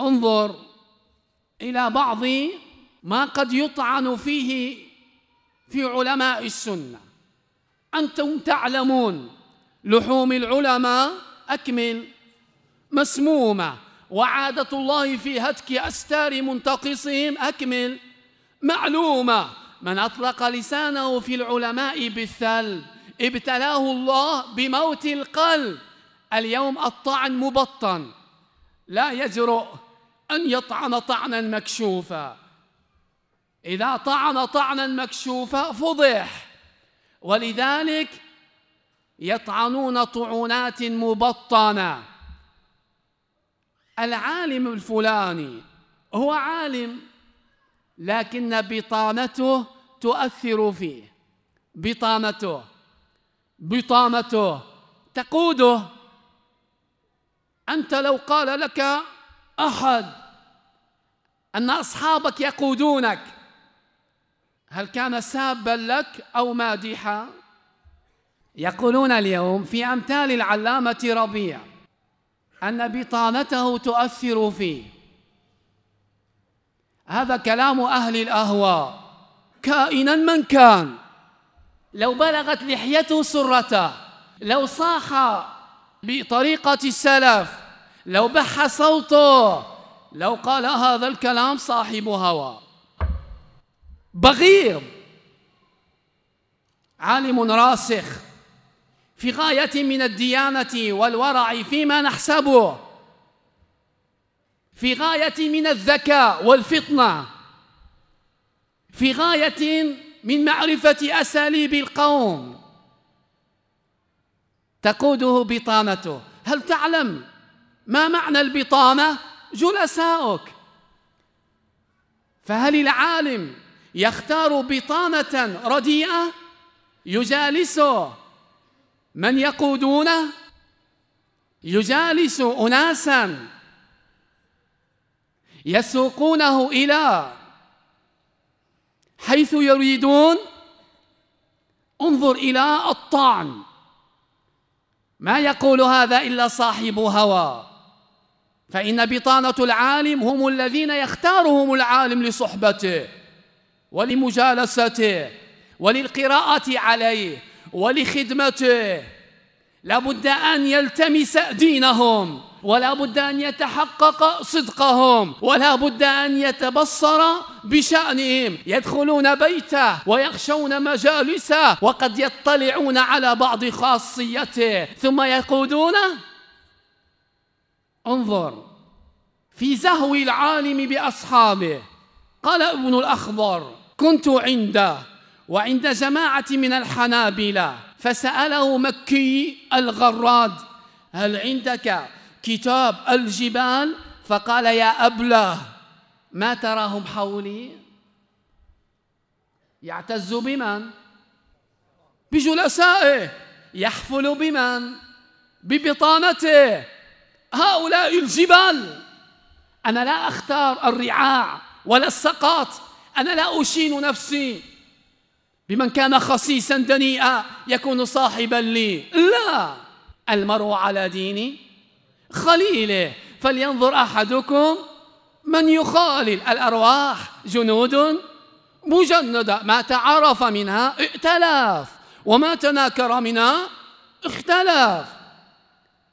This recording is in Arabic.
انظر إلى بعض ما قد يطعن فيه في علماء السنة. أنتم تعلمون لحوم العلماء أكمل مسمومة وعادة الله في هتك أستار منتقصهم أكمل معلومة. من أطلق لسانه في العلماء بالثلب ابتلاه الله بموت القلب. اليوم الطعن مبطن لا يجرؤ أن يطعن طعنا مكشوفا. إذا طعن طعنا مكشوفا فضح. ولذلك يطعنون طعونات مبطنة. العالم الفلاني هو عالم لكن بطانته تؤثر فيه. بطانته بطانته تقوده. أنت لو قال لك أحد أن أصحابك يقودونك. هل كان سابا لك أو مادحا؟ يقولون اليوم في أمثال العلامة ربيع أن بطانته تؤثر فيه. هذا كلام أهل الأهواء. كائنا من كان. لو بلغت لحيته سرته لو صاح بطريقة السلف لو بح صوته لو قال هذا الكلام صاحب هوى. بغيض عالم راسخ. في غاية من الديانة والورع فيما نحسبه. في غاية من الذكاء والفطنة. في غاية من معرفة أساليب القوم. تقوده بطانته. هل تعلم ما معنى البطانة؟ جلساؤك. فهل العالم يختار بطانة رديئة؟ يجالسه. من يقودونه؟ يجالس أناسا. يسوقونه إلى حيث يريدون. انظر إلى الطعن. ما يقول هذا إلا صاحب هوى؟ فإن بطانة العالم هم الذين يختارهم العالم لصحبته ولمجالسته وللقراءة عليه ولخدمته. لابد أن يلتمس دينهم ولا بد أن يتحقق صدقهم ولا بد أن يتبصر بشأنهم. يدخلون بيته ويخشون مجالسه وقد يطلعون على بعض خاصيته ثم يقودونه انظر في زهو العالم بأصحابه. قال ابن الأخضر كنت عنده وعند جماعة من الحنابلة. فسأله مكي الغراد هل عندك كتاب الجبال؟ فقال يا أبلة ما تراهم حولي؟ يعتز بمن؟ بجلسائه يحفل بمن؟ ببطانته؟ هؤلاء الجبال. أنا لا أختار الرعاع ولا السقاط. أنا لا أشين نفسي بمن كان خسيسا دنيئا يكون صاحبا لي. لا. المرء على دين خليله. فلينظر أحدكم من يخالل الأرواح. جنود مجندة. ما تعرف منها ائتلاف وما تناكر منها اختلاف.